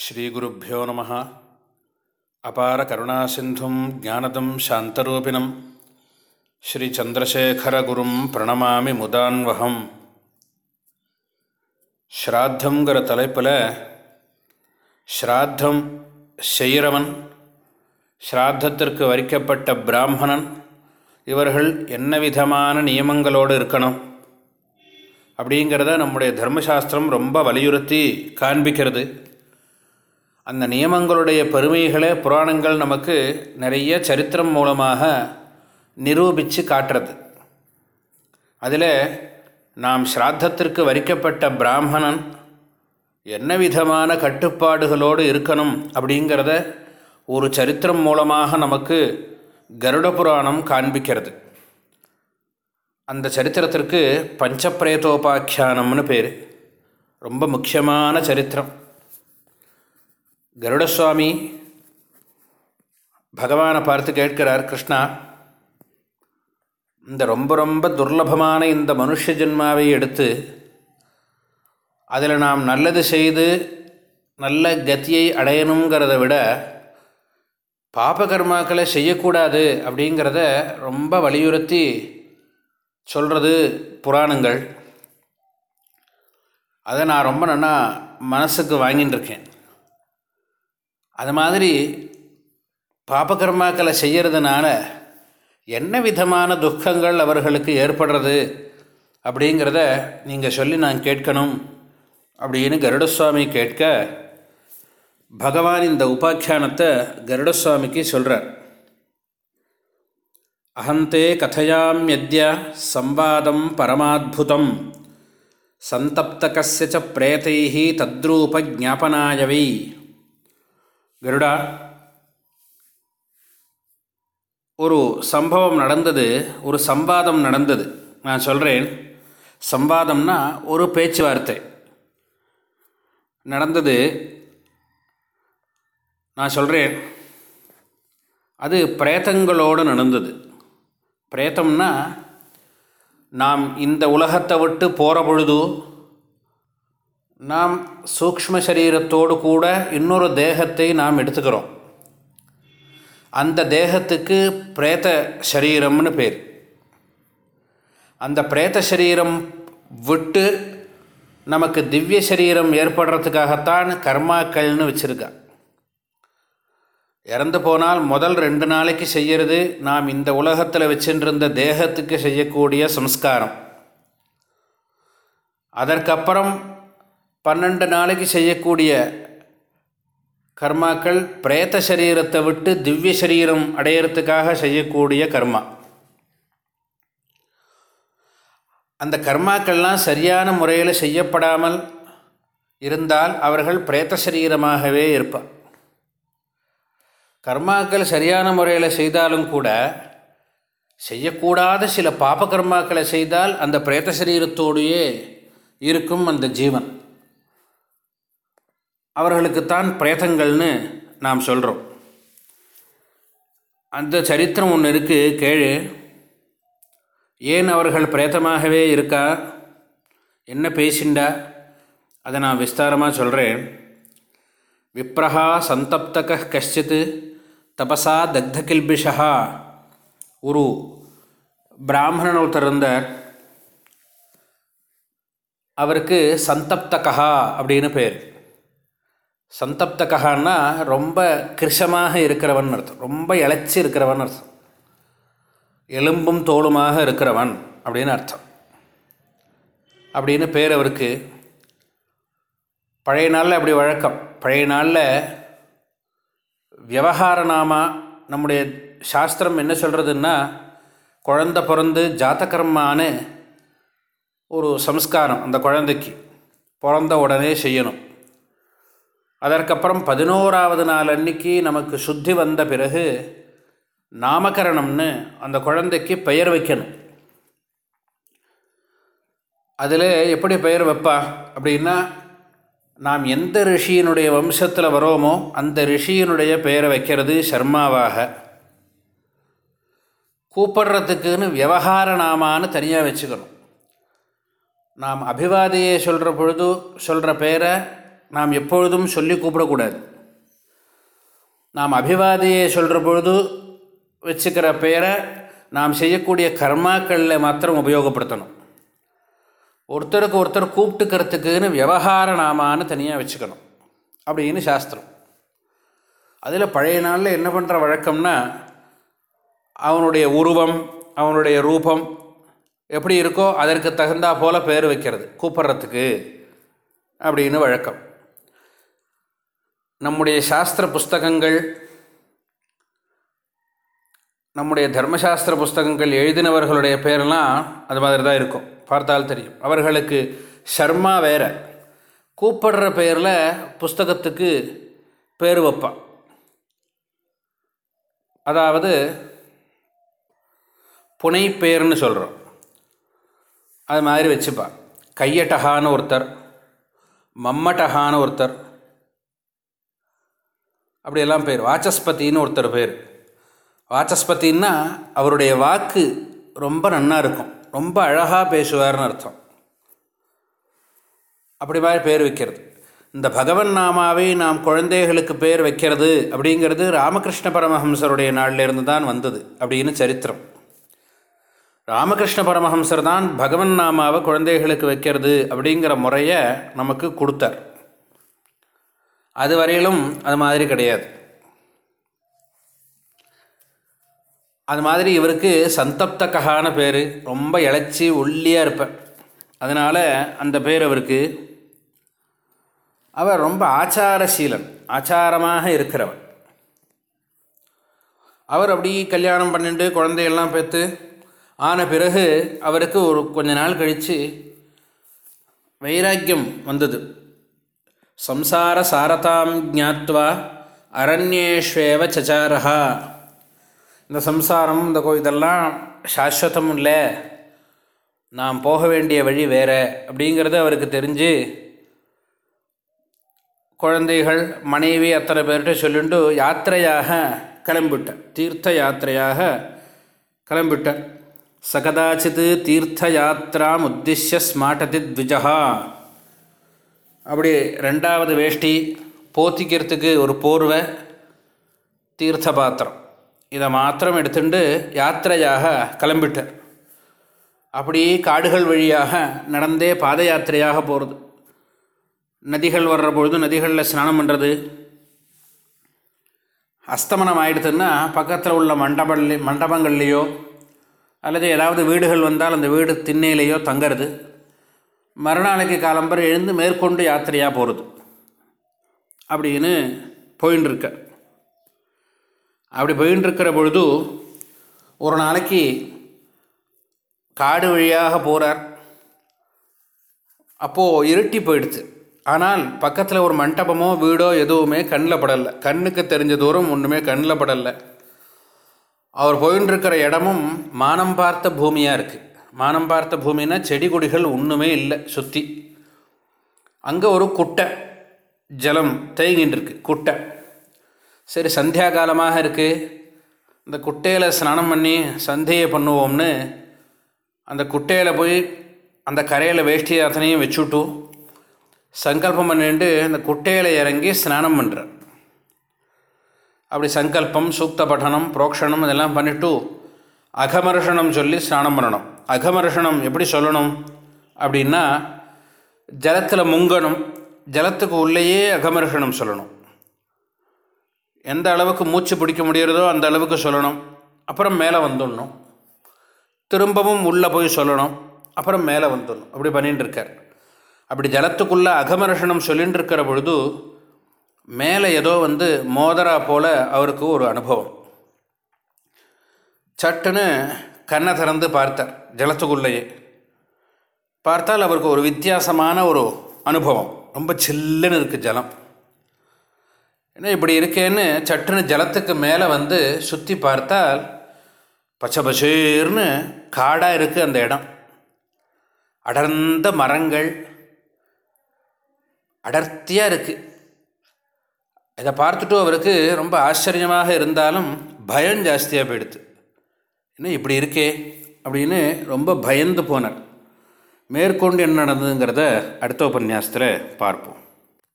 ஸ்ரீகுருப்போ நம. அபார கருணாசிந்தும் ஜானதம் சாந்தரூபிணம். ஸ்ரீச்சந்திரசேகரகுரும் பிரணமாமி முதான்வகம். ஸ்ராத்தங்கிற தலைப்பில் ஸ்ராத்தம் செய்கிறவன் ஸ்ராத்தத்திற்கு வரிக்கப்பட்ட பிராமணன் இவர்கள் என்ன விதமான நியமங்களோடு இருக்கணும்? அப்படிங்கிறத நம்முடைய தர்மசாஸ்திரம் ரொம்ப வலியுறுத்தி காண்பிக்கிறது. அந்த நியமங்களுடைய பெருமைகளை புராணங்கள் நமக்கு நிறைய சரித்திரம் மூலமாக நிரூபித்து காட்டுறது. அதில் நாம் ஸ்ராத்தத்திற்கு வரிக்கப்பட்ட பிராமணன் என்ன விதமான கட்டுப்பாடுகளோடு இருக்கணும் அப்படிங்கிறத ஒரு சரித்திரம் மூலமாக நமக்கு கருட புராணம் காண்பிக்கிறது. அந்த சரித்திரத்திற்கு பஞ்சப்பிரேதோபாக்கியானம்னு பேர். ரொம்ப முக்கியமான சரித்திரம். கருடசுவாமி பகவானை பார்த்து கேட்கிறார் கிருஷ்ணா இந்த ரொம்ப ரொம்ப துர்லபமான இந்த மனுஷ ஜென்மாவை எடுத்து அதில் நாம் நல்லது செய்து நல்ல கத்தியை அடையணுங்கிறத விட பாபகர்மாக்களை செய்யக்கூடாது அப்படிங்கிறத ரொம்ப வலியுறுத்தி சொல்கிறது புராணங்கள். அதை நான் ரொம்ப நல்லா மனசுக்கு வாங்கின்னு இருக்கேன். அது மாதிரி பாபகர்மாக்களை செய்கிறதுனால என்ன விதமான துக்கங்கள் அவர்களுக்கு ஏற்படுறது அப்படிங்கிறத நீங்கள் சொல்லி நான் கேட்கணும் அப்படின்னு கருடசுவாமி கேட்க பகவான் இந்த உபாக்கியானத்தை கருடசுவாமிக்கு சொல்கிறார் அகந்தே கதையாமியத்ய சம்பாதம் பரமாத்புதம் சந்தப்தகசிய ச பிரேதை தத்ரூப ஜாபனாயவை கருடா ஒரு சம்பவம் நடந்தது ஒரு சம்பாதம் நடந்தது. நான் சொல்கிறேன் சம்பாதம்னா ஒரு பேச்சுவார்த்தை. நடந்தது நான் சொல்கிறேன் அது பிரேத்தங்களோடு நடந்தது. பிரேத்தம்னா நாம் இந்த உலகத்தை விட்டு போகிற பொழுது நாம் சூக்ம சரீரத்தோடு கூட இன்னொரு தேகத்தை நாம் எடுத்துக்கிறோம். அந்த தேகத்துக்கு பிரேத சரீரம்னு பேர். அந்த பிரேத்த சரீரம் விட்டு நமக்கு திவ்ய சரீரம் ஏற்படுறதுக்காகத்தான் கர்மாக்கள்னு வச்சுருக்கா. இறந்து போனால் முதல் ரெண்டு நாளைக்கு செய்கிறது நாம் இந்த உலகத்தில் வச்சுருந்த தேகத்துக்கு செய்யக்கூடிய சம்ஸ்காரம். அதற்கப்புறம் பன்னெண்டு நாளைக்கு செய்யக்கூடிய கர்மாக்கள் பிரேத்த சரீரத்தை விட்டு திவ்ய சரீரம் அடையிறதுக்காக செய்யக்கூடிய கர்மா. அந்த கர்மாக்கள்லாம் சரியான முறையில் செய்யப்படாமல் இருந்தால் அவர்கள் பிரேத்த சரீரமாகவே இருப்பார். கர்மாக்கள் சரியான முறையில் செய்தாலும் கூட செய்யக்கூடாத சில பாப கர்மாக்களை செய்தால் அந்த பிரேத்த சரீரத்தோடையே இருக்கும் அந்த ஜீவன். அவர்களுக்குத்தான் பிரேதங்கள்னு நாம் சொல்கிறோம் அந்த சரித்திரம் ஒன்று இருக்குது கேழு ஏன் அவர்கள் பிரேதமாகவே இருக்கா? என்ன பேசிண்டா? அதை நான் விஸ்தாரமாக சொல்கிறேன் விப்ரஹா சந்தப்தக கஷ்டித் தபசா தக்த கில்பிஷா ஒரு பிராமணன் ஒருத்தர் இருந்தார். அவருக்கு சந்தப்தகா அப்படின்னு பேர். சந்தப்தகான்னா ரொம்ப கிருஷமாக இருக்கிறவன் அர்த்தம். ரொம்ப இழைச்சி இருக்கிறவன் அர்த்தம். எலும்பும் தோளுமாக இருக்கிறவன் அப்படின்னு அர்த்தம். அப்படின்னு பேர் அவருக்கு. பழைய நாளில் அப்படி வழக்கம். பழைய நாளில் விவகார நாமா நம்முடைய சாஸ்திரம் என்ன சொல்கிறதுன்னா குழந்த பிறந்து ஜாத்தகர்மானு ஒரு சம்ஸ்காரம் அந்த குழந்தைக்கு. பிறந்த உடனே செய்யணும். அதற்கப்புறம் பதினோராவது நாள் அன்னைக்கு நமக்கு சுத்தி வந்த பிறகு நாமகரணம்னு அந்த குழந்தைக்கு பெயர் வைக்கணும். அதில் எப்படி பெயர் வைப்பா? அப்படின்னா நாம் எந்த ரிஷியினுடைய வம்சத்தில் வரோமோ அந்த ரிஷியினுடைய பெயரை வைக்கிறது சர்மாவாக. கூப்பிடுறதுக்குன்னு விவகார நாமான்னு தனியாக வச்சுக்கணும். நாம் அபிவாதையை சொல்கிற பொழுது சொல்கிற பெயரை நாம் எப்பொழுதும் சொல்லி கூப்பிடக்கூடாது. நாம் அபிவாதியை சொல்கிற பொழுது வச்சுக்கிற பெயரை நாம் செய்யக்கூடிய கர்மாக்களில் மாத்திரம் உபயோகப்படுத்தணும். ஒருத்தருக்கு ஒருத்தர் கூப்பிட்டுக்கிறதுக்குன்னு விவகார நாமான்னு தனியாக வச்சுக்கணும். அப்படின்னு சாஸ்திரம். அதில் பழைய நாளில் என்ன பண்ணுற வழக்கம்னா அவனுடைய உருவம் அவனுடைய ரூபம் எப்படி இருக்கோ அதற்கு தகுந்தா போல் பேர் வைக்கிறது கூப்பிட்றதுக்கு அப்படின்னு வழக்கம். நம்முடைய சாஸ்திர புஸ்தகங்கள் நம்முடைய தர்மசாஸ்திர புஸ்தகங்கள் எழுதினவர்களுடைய பேரெல்லாம் அது மாதிரி தான் இருக்கும். பார்த்தால் தெரியும். அவர்களுக்கு ஷர்மா வேற. கூப்பிடுற பேரில் புஸ்தகத்துக்கு பேர் வைப்பான் அதாவது புனை பெயர்னு சொல்கிறோம் அது மாதிரி வச்சுப்பான் கையட்டகான்னு ஒருத்தர் மம்மட்டகான்னு ஒருத்தர் அப்படியெல்லாம் பேர். வாச்சஸ்பதின்னு ஒருத்தர் பேர். வாச்சஸ்பதின்னா அவருடைய வாக்கு ரொம்ப நன்னா இருக்கும். ரொம்ப அழகாக பேசுவார்னு அர்த்தம். அப்படி மாதிரி பேர் வைக்கிறது. இந்த பகவன் நாமாவை நாம் குழந்தைகளுக்கு பேர் வைக்கிறது அப்படிங்கிறது ராமகிருஷ்ண பரமஹம்சருடைய நாளிலிருந்து தான் வந்தது அப்படின்னு சரித்திரம். ராமகிருஷ்ண பரமஹம்சர் தான் பகவன் நாமாவை குழந்தைகளுக்கு வைக்கிறது அப்படிங்கிற முறையை நமக்கு கொடுத்தார். அது வரையிலும் அது மாதிரி கிடையாது. அது மாதிரி இவருக்கு சந்தப்தககான பேர். ரொம்ப இழைச்சி ஒல்லியாக இருப்பேன் அதனால் அந்த பேர் அவருக்கு. அவர் ரொம்ப ஆச்சாரசீலன் ஆச்சாரமாக இருக்கிறவர். அவர் அப்படி கல்யாணம் பண்ணிட்டு குழந்தையெல்லாம் பெற்று ஆன பிறகு அவருக்கு ஒரு கொஞ்ச நாள் கழித்து வைராக்கியம் வந்தது. சம்சார சாரதாம் ஜாத்வா அரண்யேஷ்வேவ சச்சாரஹா. இந்த சம்சாரம் இந்த கோ இதெல்லாம் சாஸ்வதம் இல்லை. நாம் போக வேண்டிய வழி வேறு அப்படிங்கிறது அவருக்கு தெரிஞ்சு குழந்தைகள் மனைவி அத்தனை பேர்கிட்ட சொல்லிட்டு யாத்திரையாக கிளம்பிட்டார் தீர்த்த யாத்திரையாக கிளம்பிட்டார் சகதாச்சித் தீர்த்த யாத்திராம் உத்திஷ்ய ஸ்மாட்டதி த்விஜா அப்படி ரெண்டாவது வேஷ்டி போத்திக்கிறதுக்கு ஒரு போர்வை தீர்த்த பாத்திரம் இதை மாத்திரம் எடுத்துட்டு யாத்திரையாக கிளம்பிட்டார் அப்படி காடுகள் வழியாக நடந்தே பாத யாத்திரையாக போகிறது நதிகள் வர்ற பொழுது நதிகளில் ஸ்நானம் பண்ணுறது அஸ்தமனம் ஆயிடுதுன்னா பக்கத்தில் உள்ள மண்டபல்ல மண்டபங்கள்லேயோ அல்லது ஏதாவது வீடுகள் வந்தால் அந்த வீடு திண்ணையிலேயோ தங்கிறது. மறுநாளைக்கு காலம்பரம் எழுந்து மேற்கொண்டு யாத்திரையாக போகிறது அப்படின்னு போயின்னு இருக்க அப்படி போயின்னு இருக்கிற பொழுது ஒரு நாளைக்கு காடு வழியாக போகிறார் அப்போது இருட்டி போயிடுச்சு. ஆனால் பக்கத்தில் ஒரு மண்டபமோ வீடோ எதுவுமே கண்ணில் படலை. கண்ணுக்கு தெரிஞ்ச தூரம் ஒன்றுமே கண்ணில் படலை. அவர் போயின்னு இருக்கிற இடமும் மானம் பார்த்த பூமியாக இருக்குது மானம் பார்த்த பூமின்னா செடி கொடிகள் ஒன்றுமே இல்லை சுற்றி அங்கே ஒரு குட்டை ஜலம் தேங்கின்னு இருக்கு குட்டை. சரி சந்தியா காலமாக இருக்குது இந்த குட்டையில் ஸ்நானம் பண்ணி சந்தையை பண்ணுவோம்னு அந்த குட்டையில் போய் அந்த கரையில் வேஷ்டி அத்தனையும் வச்சுட்டு சங்கல்பம் பண்ணிட்டு அந்த குட்டையில் இறங்கி ஸ்நானம் பண்ணுறார் அப்படி சங்கல்பம் சூக்த பட்டனம் புரோக்ஷணம் இதெல்லாம் பண்ணிவிட்டு அகமர்ஷணம் சொல்லி ஸ்நானம் பண்ணணும். அகமர்ஷணம் எப்படி சொல்லணும்? அப்படின்னா ஜலத்தில் முங்கணும். ஜலத்துக்கு உள்ளேயே அகமர்ஷணம் சொல்லணும். எந்த அளவுக்கு மூச்சு பிடிக்க முடிகிறதோ அந்த அளவுக்கு சொல்லணும். அப்புறம் மேலே வந்துடணும். திரும்பவும் உள்ளே போய் சொல்லணும். அப்புறம் மேலே வந்துடணும். அப்படி பண்ணிட்டு இருக்கார். அப்படி ஜலத்துக்குள்ளே அகமர்ஷணம் சொல்லின்னு இருக்கிற பொழுது மேலே ஏதோ வந்து மோதரா போல் அவருக்கு ஒரு அனுபவம். சட்டுன்னு கண்ணை திறந்து பார்த்தார் ஜலத்துக்குள்ளேயே. பார்த்தால் அவருக்கு ஒரு வித்தியாசமான ஒரு அனுபவம். ரொம்ப சில்லுன்னு இருக்குது ஜலம். ஏன்னா இப்படி இருக்கேன்னு சட்டுன்னு ஜலத்துக்கு மேலே வந்து சுற்றி பார்த்தால் பச்சை பசேர்னு காடாக இருக்குது அந்த இடம். அடர்ந்த மரங்கள் அடர்த்தியாக இருக்குது இதை பார்த்துட்டு அவருக்கு ரொம்ப ஆச்சரியமாக இருந்தாலும் பயம் ஜாஸ்தியாக போயிடுது. என்ன இப்படி இருக்கே? அப்படின்னு ரொம்ப பயந்து போனார். மேற்கொண்டு என்ன நடந்ததுங்கிறத அடுத்த உபன்யாசத்தில் பார்ப்போம்.